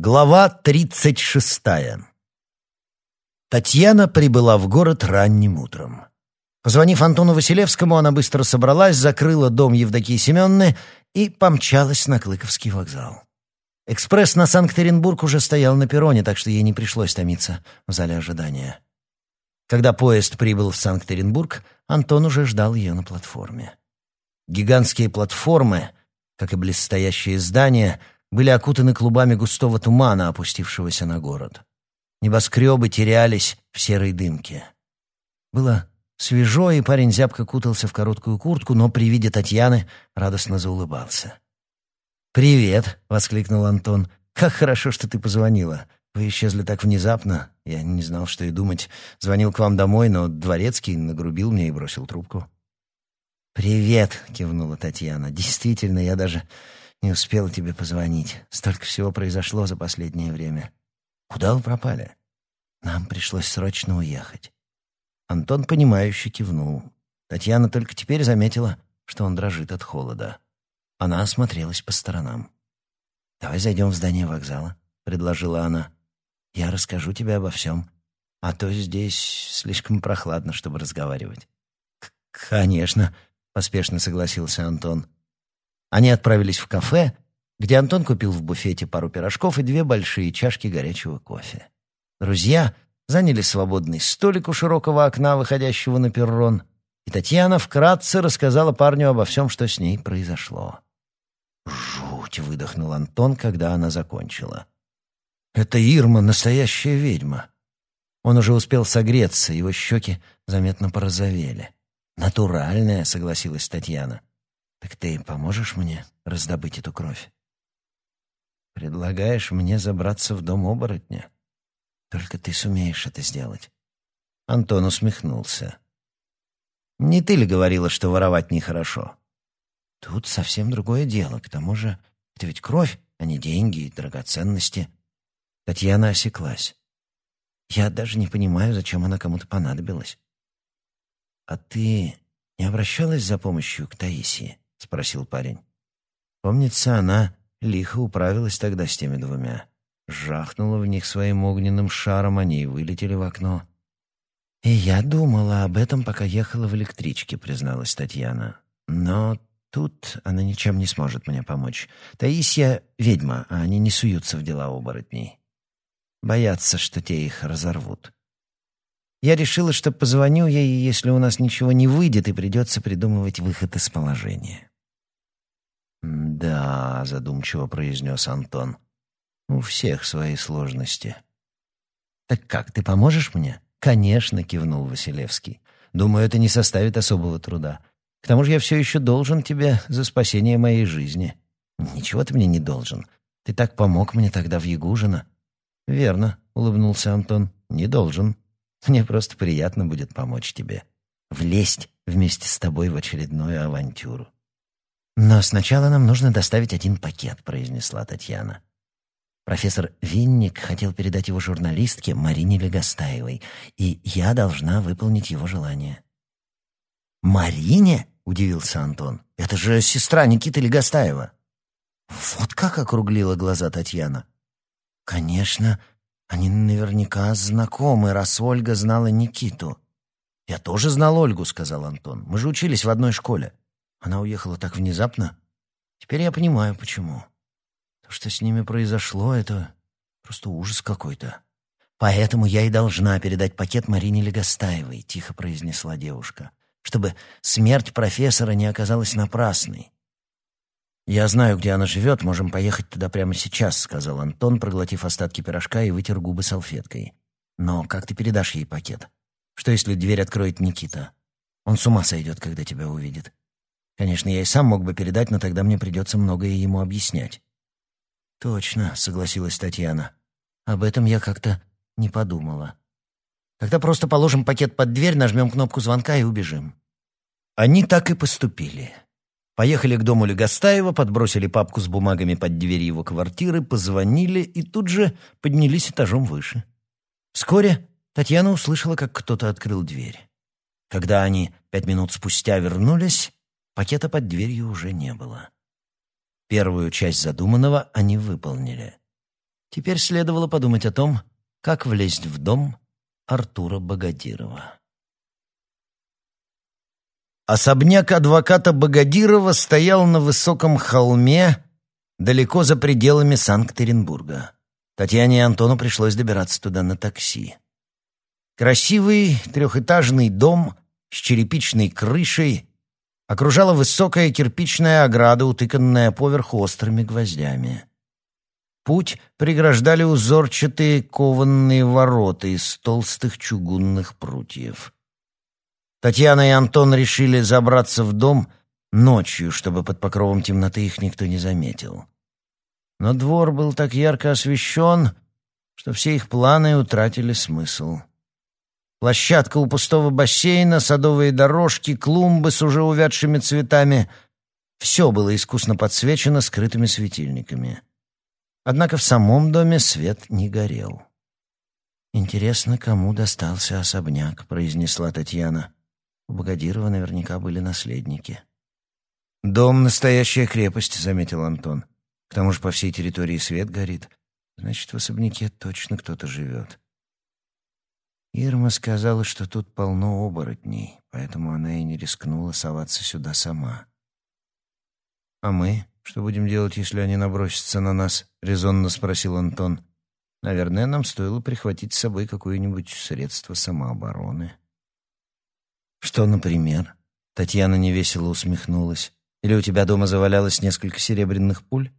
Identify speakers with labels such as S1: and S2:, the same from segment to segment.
S1: Глава тридцать шестая. Татьяна прибыла в город ранним утром. Позвонив Антону Василевскому, она быстро собралась, закрыла дом Евдокии Семенны и помчалась на Клыковский вокзал. Экспресс на Санкт-Петербург уже стоял на перроне, так что ей не пришлось томиться в зале ожидания. Когда поезд прибыл в Санкт-Петербург, Антон уже ждал ее на платформе. Гигантские платформы, как и блестящие здания — были окутаны клубами густого тумана, опустившегося на город. Небоскребы терялись в серой дымке. Было свежо, и парень зябко кутался в короткую куртку, но при виде Татьяны радостно заулыбался. «Привет!» — воскликнул Антон. «Как хорошо, что ты позвонила. Вы исчезли так внезапно. Я не знал, что и думать. Звонил к вам домой, но Дворецкий нагрубил мне и бросил трубку». «Привет!» — кивнула Татьяна. «Действительно, я даже не успела тебе позвонить. Столько всего произошло за последнее время. Куда вы пропали? Нам пришлось срочно уехать. Антон, понимающе кивнул. Татьяна только теперь заметила, что он дрожит от холода. Она осмотрелась по сторонам. «Давай зайдем в здание вокзала», — предложила она. «Я расскажу тебе обо всем. А то здесь слишком прохладно, чтобы разговаривать». «Конечно», — поспешно согласился Антон. Они отправились в кафе, где Антон купил в буфете пару пирожков и две большие чашки горячего кофе. Друзья заняли свободный столик у широкого окна, выходящего на перрон, и Татьяна вкратце рассказала парню обо всем, что с ней произошло. «Жуть!» — выдохнул Антон, когда она закончила. «Это Ирма, настоящая ведьма». Он уже успел согреться, его щеки заметно порозовели. «Натуральная», — согласилась Татьяна. Так ты поможешь мне раздобыть эту кровь? Предлагаешь мне забраться в дом оборотня? Только ты сумеешь это сделать. Антон усмехнулся. Не ты ли говорила, что воровать нехорошо? Тут совсем другое дело. К тому же, это ведь кровь, а не деньги и драгоценности. Татьяна осеклась. Я даже не понимаю, зачем она кому-то понадобилась. А ты не обращалась за помощью к Таисии? — спросил парень. Помнится, она лихо управилась тогда с теми двумя. Жахнула в них своим огненным шаром, они и вылетели в окно. «И я думала об этом, пока ехала в электричке», — призналась Татьяна. «Но тут она ничем не сможет мне помочь. Таисия — ведьма, а они не суются в дела оборотней. Боятся, что те их разорвут. Я решила, что позвоню ей, если у нас ничего не выйдет, и придется придумывать выход из положения. «Да», — задумчиво произнес Антон, — «у всех свои сложности». «Так как, ты поможешь мне?» «Конечно», — кивнул Василевский. «Думаю, это не составит особого труда. К тому же я все еще должен тебе за спасение моей жизни». «Ничего ты мне не должен. Ты так помог мне тогда в Ягужино». «Верно», — улыбнулся Антон. «Не должен. Мне просто приятно будет помочь тебе. Влезть вместе с тобой в очередную авантюру». «Но сначала нам нужно доставить один пакет», — произнесла Татьяна. Профессор Винник хотел передать его журналистке Марине Легостаевой, и я должна выполнить его желание. «Марине?» — удивился Антон. «Это же сестра Никиты Легостаева». «Вот как округлила глаза Татьяна». «Конечно, они наверняка знакомы, раз Ольга знала Никиту». «Я тоже знал Ольгу», — сказал Антон. «Мы же учились в одной школе». Она уехала так внезапно. Теперь я понимаю, почему. То, что с ними произошло, это просто ужас какой-то. Поэтому я и должна передать пакет Марине Легостаевой, тихо произнесла девушка, чтобы смерть профессора не оказалась напрасной. «Я знаю, где она живет, можем поехать туда прямо сейчас», — сказал Антон, проглотив остатки пирожка и вытер губы салфеткой. «Но как ты передашь ей пакет? Что, если дверь откроет Никита? Он с ума сойдет, когда тебя увидит. Конечно, я и сам мог бы передать, но тогда мне придется многое ему объяснять. «Точно», — согласилась Татьяна. «Об этом я как-то не подумала. Тогда просто положим пакет под дверь, нажмем кнопку звонка и убежим». Они так и поступили. Поехали к дому Легостаева, подбросили папку с бумагами под дверь его квартиры, позвонили и тут же поднялись этажом выше. Вскоре Татьяна услышала, как кто-то открыл дверь. Когда они пять минут спустя вернулись, Пакета под дверью уже не было. Первую часть задуманного они выполнили. Теперь следовало подумать о том, как влезть в дом Артура Богодирова. Особняк адвоката Богодирова стоял на высоком холме далеко за пределами Санкт-Петербурга. Татьяне и Антону пришлось добираться туда на такси. Красивый трехэтажный дом с черепичной крышей окружала высокая кирпичная ограда, утыканная поверху острыми гвоздями. Путь преграждали узорчатые кованные ворота из толстых чугунных прутьев. Татьяна и Антон решили забраться в дом ночью, чтобы под покровом темноты их никто не заметил. Но двор был так ярко освещен, что все их планы утратили смысл. Площадка у пустого бассейна, садовые дорожки, клумбы с уже увядшими цветами — все было искусно подсвечено скрытыми светильниками. Однако в самом доме свет не горел. «Интересно, кому достался особняк», — произнесла Татьяна. У Богодирова наверняка были наследники. «Дом — настоящая крепость», — заметил Антон. «К тому же по всей территории свет горит. Значит, в особняке точно кто-то живет». Ирма сказала, что тут полно оборотней, поэтому она и не рискнула соваться сюда сама. «А мы? Что будем делать, если они набросятся на нас?» — резонно спросил Антон. «Наверное, нам стоило прихватить с собой какое-нибудь средство самообороны». «Что, например?» Татьяна невесело усмехнулась. «Или у тебя дома завалялось несколько серебряных пуль?»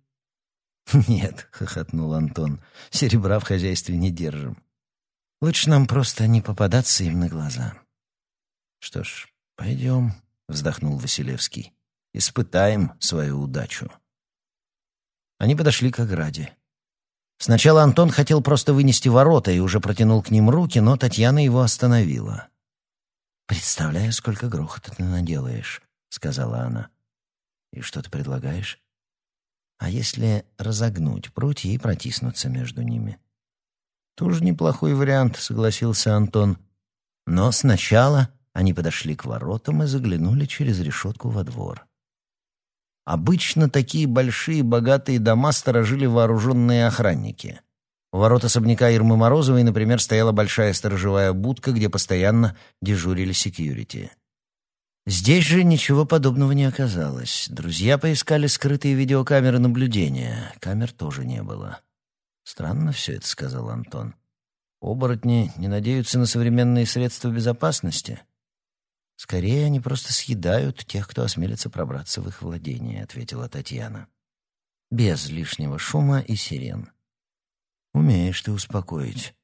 S1: «Нет», — хохотнул Антон, — «серебра в хозяйстве не держим. Лучше нам просто не попадаться им на глаза». «Что ж, пойдем», — вздохнул Василевский. «Испытаем свою удачу». Они подошли к ограде. Сначала Антон хотел просто вынести ворота и уже протянул к ним руки, но Татьяна его остановила. «Представляю, сколько грохота ты наделаешь», — сказала она. «И что ты предлагаешь?» «А если разогнуть прутья и протиснуться между ними?» «Тоже неплохой вариант», — согласился Антон. Но сначала они подошли к воротам и заглянули через решетку во двор. Обычно такие большие богатые дома сторожили вооруженные охранники. У ворот особняка Ирмы Морозовой, например, стояла большая сторожевая будка, где постоянно дежурили секьюрити. Здесь же ничего подобного не оказалось. Друзья поискали скрытые видеокамеры наблюдения. Камер тоже не было. «Странно все это», — сказал Антон. «Оборотни не надеются на современные средства безопасности?» «Скорее, они просто съедают тех, кто осмелится пробраться в их владение», — ответила Татьяна. «Без лишнего шума и сирен». Умеешь ты успокоить.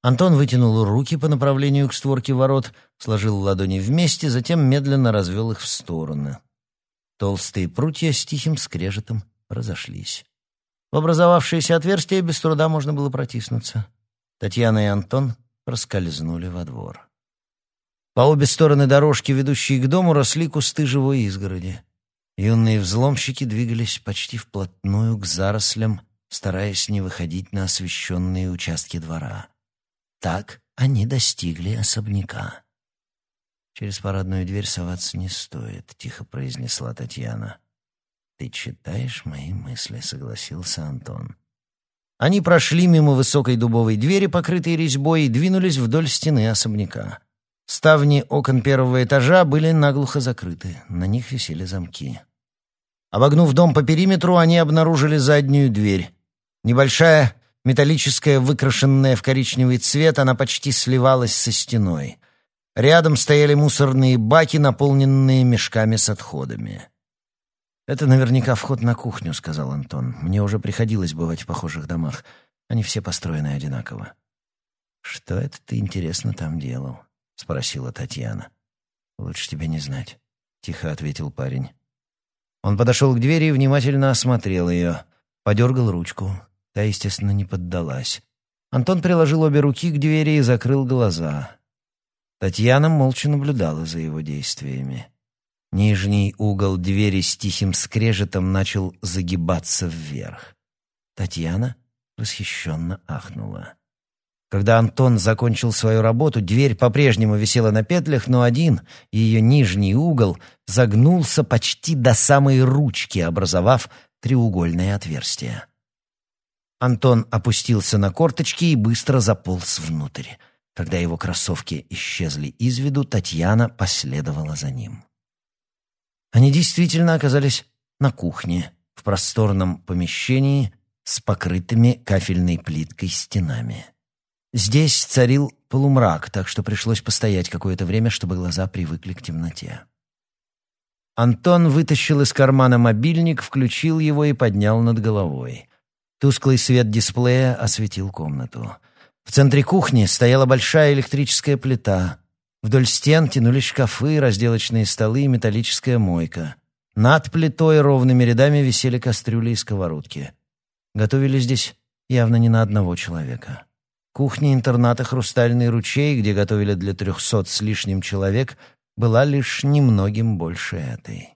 S1: Антон вытянул руки по направлению к створке ворот, сложил ладони вместе, затем медленно развел их в стороны. Толстые прутья с тихим скрежетом разошлись. В образовавшееся отверстие без труда можно было протиснуться. Татьяна и Антон проскользнули во двор. По обе стороны дорожки, ведущей к дому, росли кусты живой изгороди. Юные взломщики двигались почти вплотную к зарослям стараясь не выходить на освещенные участки двора. Так они достигли особняка. «Через парадную дверь соваться не стоит», — тихо произнесла Татьяна. «Ты читаешь мои мысли», — согласился Антон. Они прошли мимо высокой дубовой двери, покрытой резьбой, и двинулись вдоль стены особняка. Ставни окон первого этажа были наглухо закрыты, на них висели замки. Обогнув дом по периметру, они обнаружили заднюю дверь. Небольшая, металлическая, выкрашенная в коричневый цвет, она почти сливалась со стеной. Рядом стояли мусорные баки, наполненные мешками с отходами. «Это наверняка вход на кухню», — сказал Антон. «Мне уже приходилось бывать в похожих домах. Они все построены одинаково». «Что это ты, интересно, там делал?» — спросила Татьяна. «Лучше тебе не знать», — тихо ответил парень. Он подошел к двери и внимательно осмотрел ее, подергал ручку. Та, естественно, не поддалась. Антон приложил обе руки к двери и закрыл глаза. Татьяна молча наблюдала за его действиями. Нижний угол двери с тихим скрежетом начал загибаться вверх. Татьяна восхищенно ахнула. Когда Антон закончил свою работу, дверь по-прежнему висела на петлях, но один, ее нижний угол, загнулся почти до самой ручки, образовав треугольное отверстие. Антон опустился на корточки и быстро заполз внутрь. Когда его кроссовки исчезли из виду, Татьяна последовала за ним. Они действительно оказались на кухне, в просторном помещении с покрытыми кафельной плиткой стенами. Здесь царил полумрак, так что пришлось постоять какое-то время, чтобы глаза привыкли к темноте. Антон вытащил из кармана мобильник, включил его и поднял над головой. Тусклый свет дисплея осветил комнату. В центре кухни стояла большая электрическая плита. Вдоль стен тянулись шкафы, разделочные столы и металлическая мойка. Над плитой ровными рядами висели кастрюли и сковородки. Готовили здесь явно не на одного человека. Кухня интерната «Хрустальный ручей», где готовили для трехсот с лишним человек, была лишь немногим больше этой.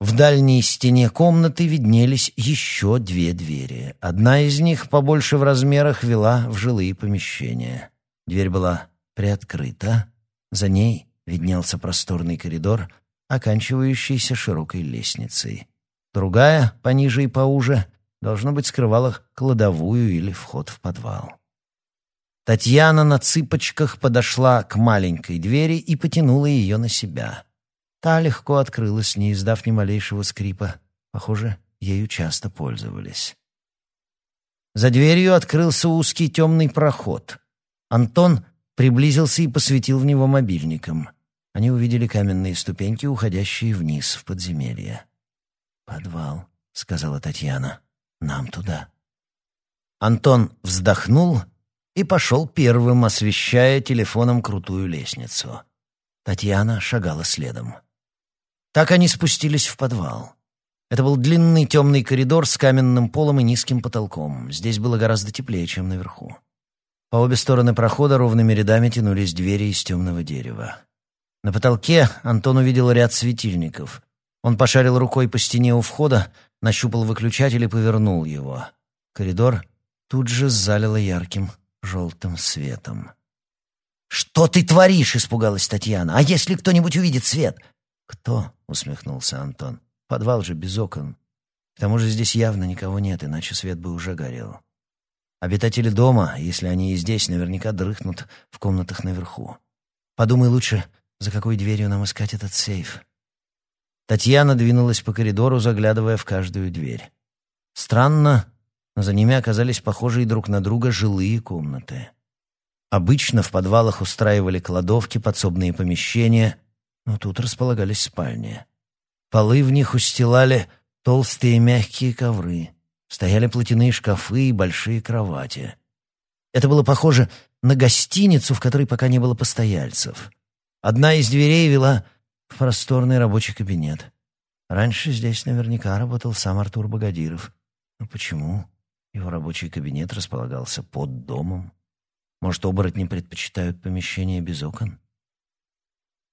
S1: В дальней стене комнаты виднелись еще две двери. Одна из них, побольше в размерах, вела в жилые помещения. Дверь была приоткрыта. За ней виднелся просторный коридор, оканчивающийся широкой лестницей. Другая, пониже и поуже, должно быть, скрывала кладовую или вход в подвал. Татьяна на цыпочках подошла к маленькой двери и потянула ее на себя. Та легко открылась, не издав ни малейшего скрипа. Похоже, ею часто пользовались. За дверью открылся узкий темный проход. Антон приблизился и посветил в него мобильником. Они увидели каменные ступеньки, уходящие вниз в подземелье. «Подвал», — сказала Татьяна. «Нам туда». Антон вздохнул и пошел первым, освещая телефоном крутую лестницу. Татьяна шагала следом. Так они спустились в подвал. Это был длинный темный коридор с каменным полом и низким потолком. Здесь было гораздо теплее, чем наверху. По обе стороны прохода ровными рядами тянулись двери из темного дерева. На потолке Антон увидел ряд светильников. Он пошарил рукой по стене у входа, нащупал выключатель и повернул его. Коридор тут же залило ярким желтым светом. «Что ты творишь?» — испугалась Татьяна. «А если кто-нибудь увидит свет?» «Кто?» — усмехнулся Антон. «Подвал же без окон. К тому же здесь явно никого нет, иначе свет бы уже горел. Обитатели дома, если они и здесь, наверняка дрыхнут в комнатах наверху. Подумай лучше, за какой дверью нам искать этот сейф». Татьяна двинулась по коридору, заглядывая в каждую дверь. Странно, но за ними оказались похожие друг на друга жилые комнаты. Обычно в подвалах устраивали кладовки, подсобные помещения, но тут располагались спальни. Полы в них устилали толстые мягкие ковры, стояли платяные шкафы и большие кровати. Это было похоже на гостиницу, в которой пока не было постояльцев. Одна из дверей вела в просторный рабочий кабинет. Раньше здесь наверняка работал сам Артур Богодиров. Но почему? Его рабочий кабинет располагался под домом. Может, оборотни предпочитают помещения без окон?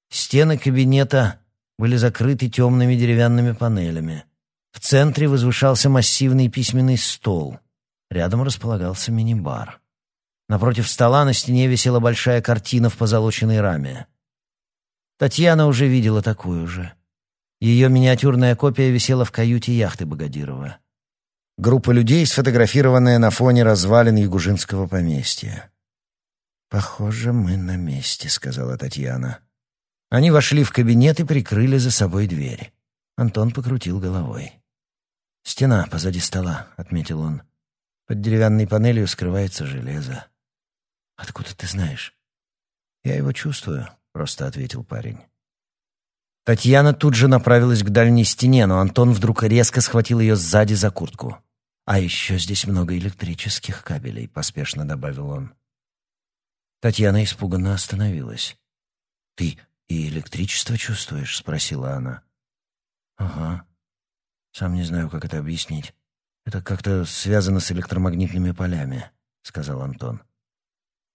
S1: Стены кабинета были закрыты темными деревянными панелями. В центре возвышался массивный письменный стол. Рядом располагался мини-бар. Напротив стола на стене висела большая картина в позолоченной раме. Татьяна уже видела такую же. Ее миниатюрная копия висела в каюте яхты Богодирова. Группа людей, сфотографированная на фоне развалин Ягужинского поместья. «Похоже, мы на месте», — сказала Татьяна. Они вошли в кабинет и прикрыли за собой дверь. Антон покрутил головой. «Стена позади стола», — отметил он. «Под деревянной панелью скрывается железо». «Откуда ты знаешь?» «Я его чувствую», — просто ответил парень. Татьяна тут же направилась к дальней стене, но Антон вдруг резко схватил ее сзади за куртку. «А еще здесь много электрических кабелей», — поспешно добавил он. Татьяна испуганно остановилась. «Ты и электричество чувствуешь?» — спросила она. «Ага. Сам не знаю, как это объяснить. Это как-то связано с электромагнитными полями», — сказал Антон.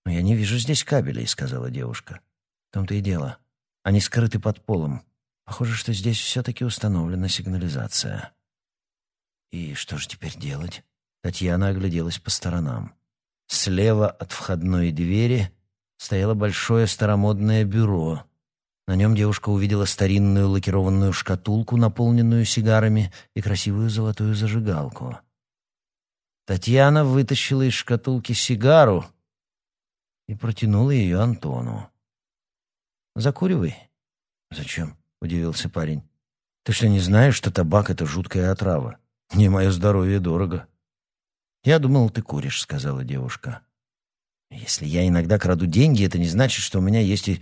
S1: «Но я не вижу здесь кабелей», — сказала девушка. «В том-то и дело. Они скрыты под полом. Похоже, что здесь все-таки установлена сигнализация». И что же теперь делать? Татьяна огляделась по сторонам. Слева от входной двери стояло большое старомодное бюро. На нем девушка увидела старинную лакированную шкатулку, наполненную сигарами, и красивую золотую зажигалку. Татьяна вытащила из шкатулки сигару и протянула ее Антону. «Закуривай». «Зачем?» — удивился парень. «Ты что, не знаешь, что табак — это жуткая отрава? Мне мое здоровье дорого». «Я думал, ты куришь», — сказала девушка. «Если я иногда краду деньги, это не значит, что у меня есть и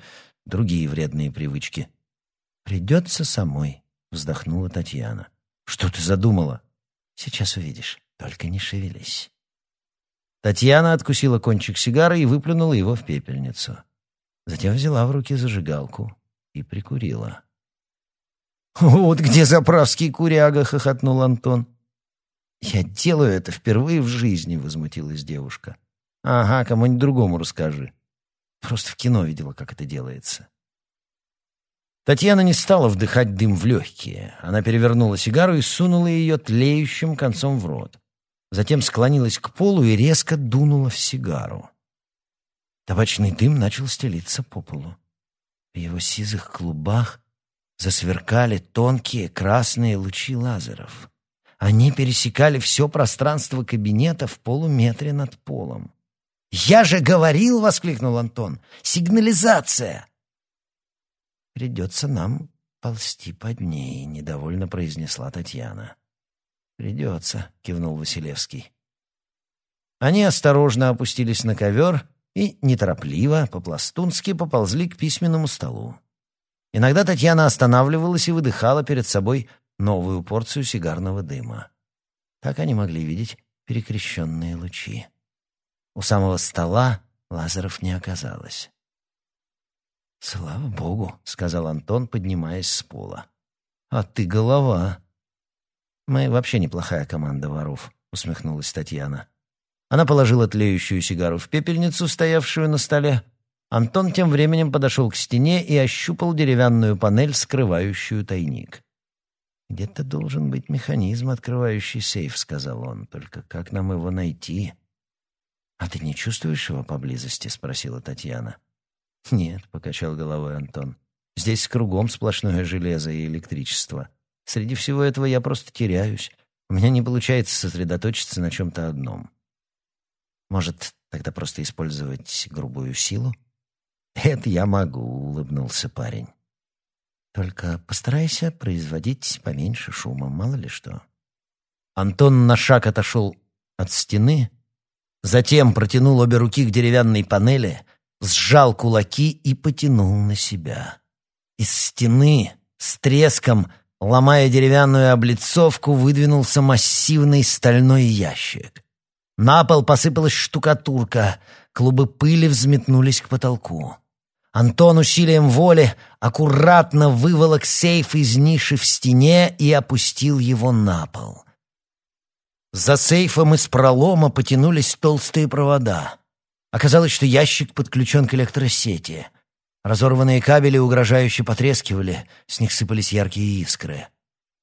S1: другие вредные привычки». «Придется самой», — вздохнула Татьяна. «Что ты задумала?» «Сейчас увидишь. Только не шевелись». Татьяна откусила кончик сигары и выплюнула его в пепельницу. Затем взяла в руки зажигалку и прикурила. «Вот где заправский куряга!» — хохотнул Антон. «Я делаю это впервые в жизни», — возмутилась девушка. «Ага, кому-нибудь другому расскажи. Просто в кино видела, как это делается». Татьяна не стала вдыхать дым в легкие. Она перевернула сигару и сунула ее тлеющим концом в рот. Затем склонилась к полу и резко дунула в сигару. Табачный дым начал стелиться по полу. В его сизых клубах засверкали тонкие красные лучи лазеров. Они пересекали все пространство кабинета в полуметре над полом. «Я же говорил!» — воскликнул Антон. «Сигнализация!» «Придется нам ползти под ней», — недовольно произнесла Татьяна. «Придется», — кивнул Василевский. Они осторожно опустились на ковер и неторопливо, по-пластунски, поползли к письменному столу. Иногда Татьяна останавливалась и выдыхала перед собой новую порцию сигарного дыма. Так они могли видеть перекрещенные лучи. У самого стола лазеров не оказалось. «Слава богу», — сказал Антон, поднимаясь с пола. «А ты голова». «Мы вообще неплохая команда воров», — усмехнулась Татьяна. Она положила тлеющую сигару в пепельницу, стоявшую на столе. Антон тем временем подошел к стене и ощупал деревянную панель, скрывающую тайник. «Где-то должен быть механизм, открывающий сейф», — сказал он. «Только как нам его найти?» «А ты не чувствуешь его поблизости?» — спросила Татьяна. «Нет», — покачал головой Антон. «Здесь кругом сплошное железо и электричество. Среди всего этого я просто теряюсь. У меня не получается сосредоточиться на чем-то одном. Может, тогда просто использовать грубую силу?» «Это я могу», — улыбнулся парень. «Только постарайся производить поменьше шума, мало ли что». Антон на шаг отошел от стены, затем протянул обе руки к деревянной панели — сжал кулаки и потянул на себя. Из стены с треском, ломая деревянную облицовку, выдвинулся массивный стальной ящик. На пол посыпалась штукатурка, клубы пыли взметнулись к потолку. Антон усилием воли аккуратно выволок сейф из ниши в стене и опустил его на пол. За сейфом из пролома потянулись толстые провода. Оказалось, что ящик подключен к электросети. Разорванные кабели угрожающе потрескивали, с них сыпались яркие искры.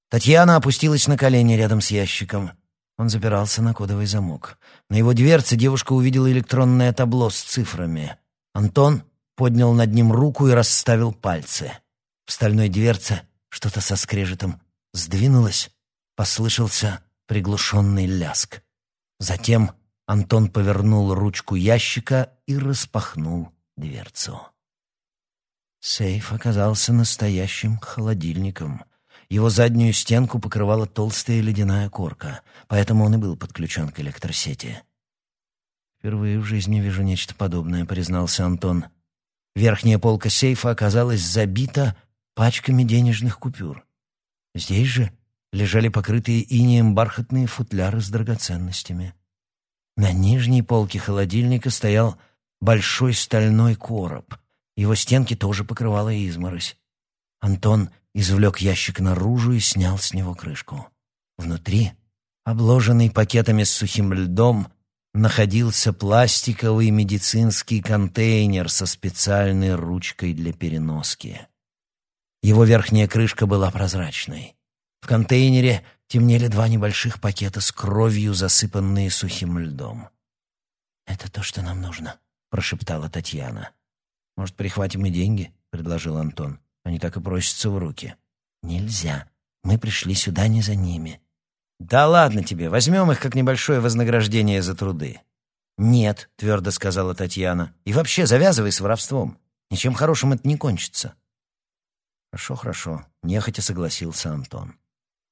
S1: Татьяна опустилась на колени рядом с ящиком. Он запирался на кодовый замок. На его дверце девушка увидела электронное табло с цифрами. Антон поднял над ним руку и расставил пальцы. В стальной дверце что-то со скрежетом сдвинулось, послышался приглушенный ляск. Затем Антон повернул ручку ящика и распахнул дверцу. Сейф оказался настоящим холодильником. Его заднюю стенку покрывала толстая ледяная корка, поэтому он и был подключен к электросети. «Впервые в жизни вижу нечто подобное», — признался Антон. Верхняя полка сейфа оказалась забита пачками денежных купюр. Здесь же лежали покрытые инеем бархатные футляры с драгоценностями. На нижней полке холодильника стоял большой стальной короб. Его стенки тоже покрывала изморозь. Антон извлек ящик наружу и снял с него крышку. Внутри, обложенный пакетами с сухим льдом, находился пластиковый медицинский контейнер со специальной ручкой для переноски. Его верхняя крышка была прозрачной. В контейнере темнели два небольших пакета с кровью, засыпанные сухим льдом. «Это то, что нам нужно», — прошептала Татьяна. «Может, прихватим и деньги?» — предложил Антон. «Они так и просятся в руки». «Нельзя. Мы пришли сюда не за ними. «Да ладно тебе, возьмем их как небольшое вознаграждение за труды». «Нет», — твердо сказала Татьяна. «И вообще завязывай с воровством. Ничем хорошим это не кончится». «Хорошо, хорошо», — нехотя согласился Антон.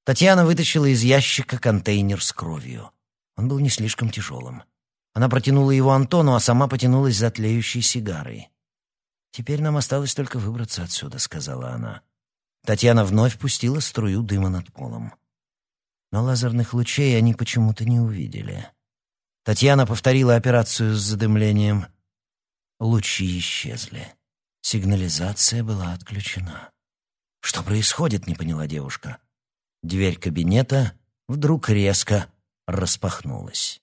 S1: Татьяна вытащила из ящика контейнер с кровью. Он был не слишком тяжелым. Она протянула его Антону, а сама потянулась за тлеющей сигарой. «Теперь нам осталось только выбраться отсюда», — сказала она. Татьяна вновь пустила струю дыма над полом. Но лазерных лучей они почему-то не увидели. Татьяна повторила операцию с задымлением. Лучи исчезли. Сигнализация была отключена. «Что происходит?» — не поняла девушка. Дверь кабинета вдруг резко распахнулась.